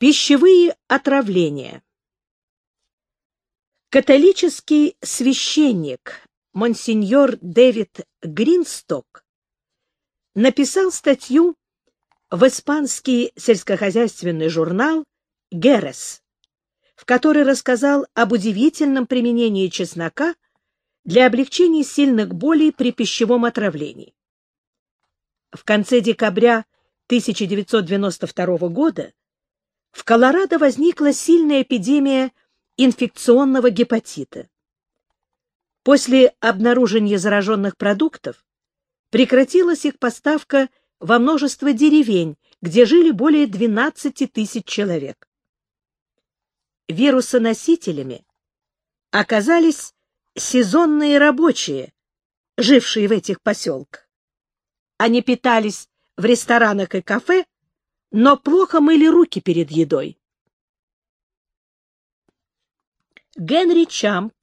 Пищевые отравления. Католический священник монсеньор Дэвид Гринсток написал статью в испанский сельскохозяйственный журнал «Герес», в которой рассказал об удивительном применении чеснока для облегчения сильных болей при пищевом отравлении. В конце декабря 1992 года в Колорадо возникла сильная эпидемия инфекционного гепатита. После обнаружения зараженных продуктов прекратилась их поставка во множество деревень, где жили более 12 тысяч человек. Вирусоносителями оказались сезонные рабочие, жившие в этих поселках. Они питались в ресторанах и кафе, но плохо мыли руки перед едой. Генри Чамп,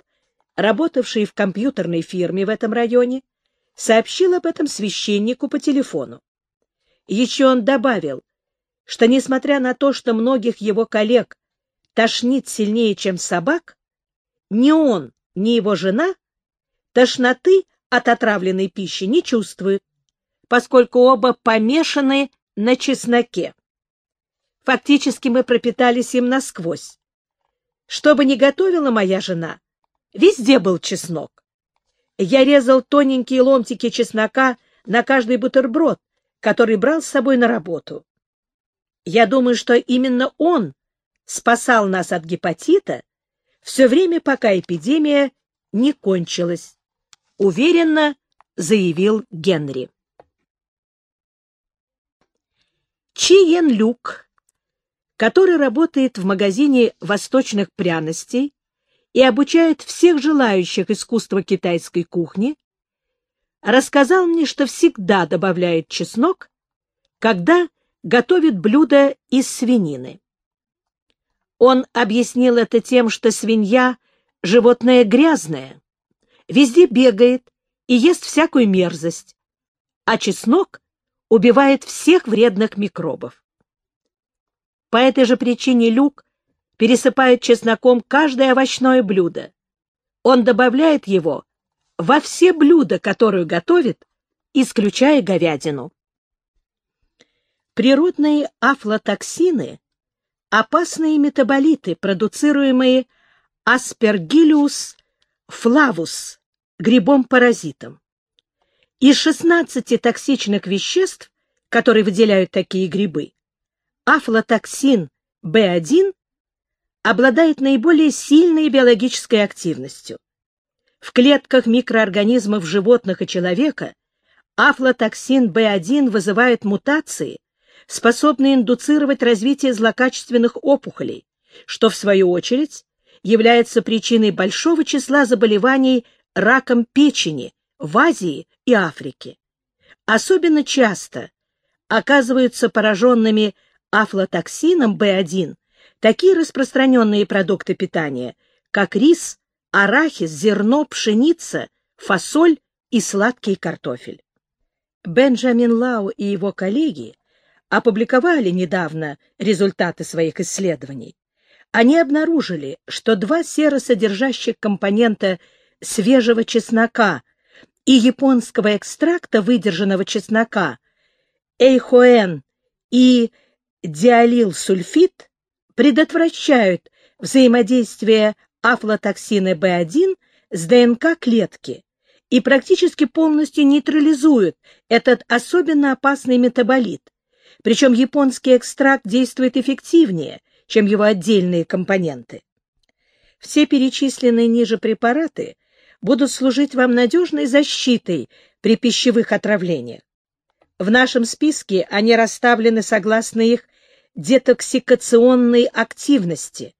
работавший в компьютерной фирме в этом районе, сообщил об этом священнику по телефону. Еще он добавил, что, несмотря на то, что многих его коллег тошнит сильнее, чем собак, ни он, ни его жена тошноты от отравленной пищи не чувствуют, поскольку оба помешаны на чесноке. Фактически мы пропитались им насквозь. Что бы ни готовила моя жена, везде был чеснок. Я резал тоненькие ломтики чеснока на каждый бутерброд, который брал с собой на работу. Я думаю, что именно он спасал нас от гепатита все время, пока эпидемия не кончилась, уверенно заявил Генри. Чи Йен Люк, который работает в магазине восточных пряностей и обучает всех желающих искусства китайской кухни, рассказал мне, что всегда добавляет чеснок, когда готовит блюдо из свинины. Он объяснил это тем, что свинья — животное грязное, везде бегает и ест всякую мерзость, а чеснок убивает всех вредных микробов. По этой же причине Люк пересыпает чесноком каждое овощное блюдо. Он добавляет его во все блюда, которые готовит, исключая говядину. Природные афлотоксины – опасные метаболиты, продуцируемые аспергиллиус флавус, грибом-паразитом. Из 16 токсичных веществ, которые выделяют такие грибы, афлотоксин B1 обладает наиболее сильной биологической активностью. В клетках микроорганизмов животных и человека афлотоксин B1 вызывает мутации, способные индуцировать развитие злокачественных опухолей, что, в свою очередь, является причиной большого числа заболеваний раком печени в Азии и Африке. Особенно часто оказываются пораженными афлотоксином В1 такие распространенные продукты питания, как рис, арахис, зерно, пшеница, фасоль и сладкий картофель. Бенджамин Лау и его коллеги опубликовали недавно результаты своих исследований. Они обнаружили, что два серосодержащих компонента свежего чеснока и японского экстракта выдержанного чеснока эйхоэн и диалилсульфид предотвращают взаимодействие афлотоксина В1 с ДНК клетки и практически полностью нейтрализуют этот особенно опасный метаболит. Причем японский экстракт действует эффективнее, чем его отдельные компоненты. Все перечисленные ниже препараты – будут служить вам надежной защитой при пищевых отравлениях. В нашем списке они расставлены согласно их детоксикационной активности.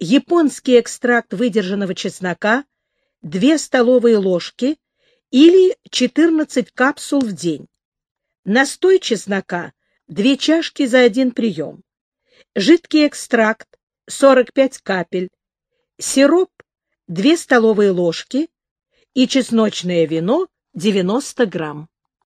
Японский экстракт выдержанного чеснока – 2 столовые ложки или 14 капсул в день. Настой чеснока – 2 чашки за один прием. Жидкий экстракт – 45 капель. Сироп 2 столовые ложки и чесночное вино 90 грамм.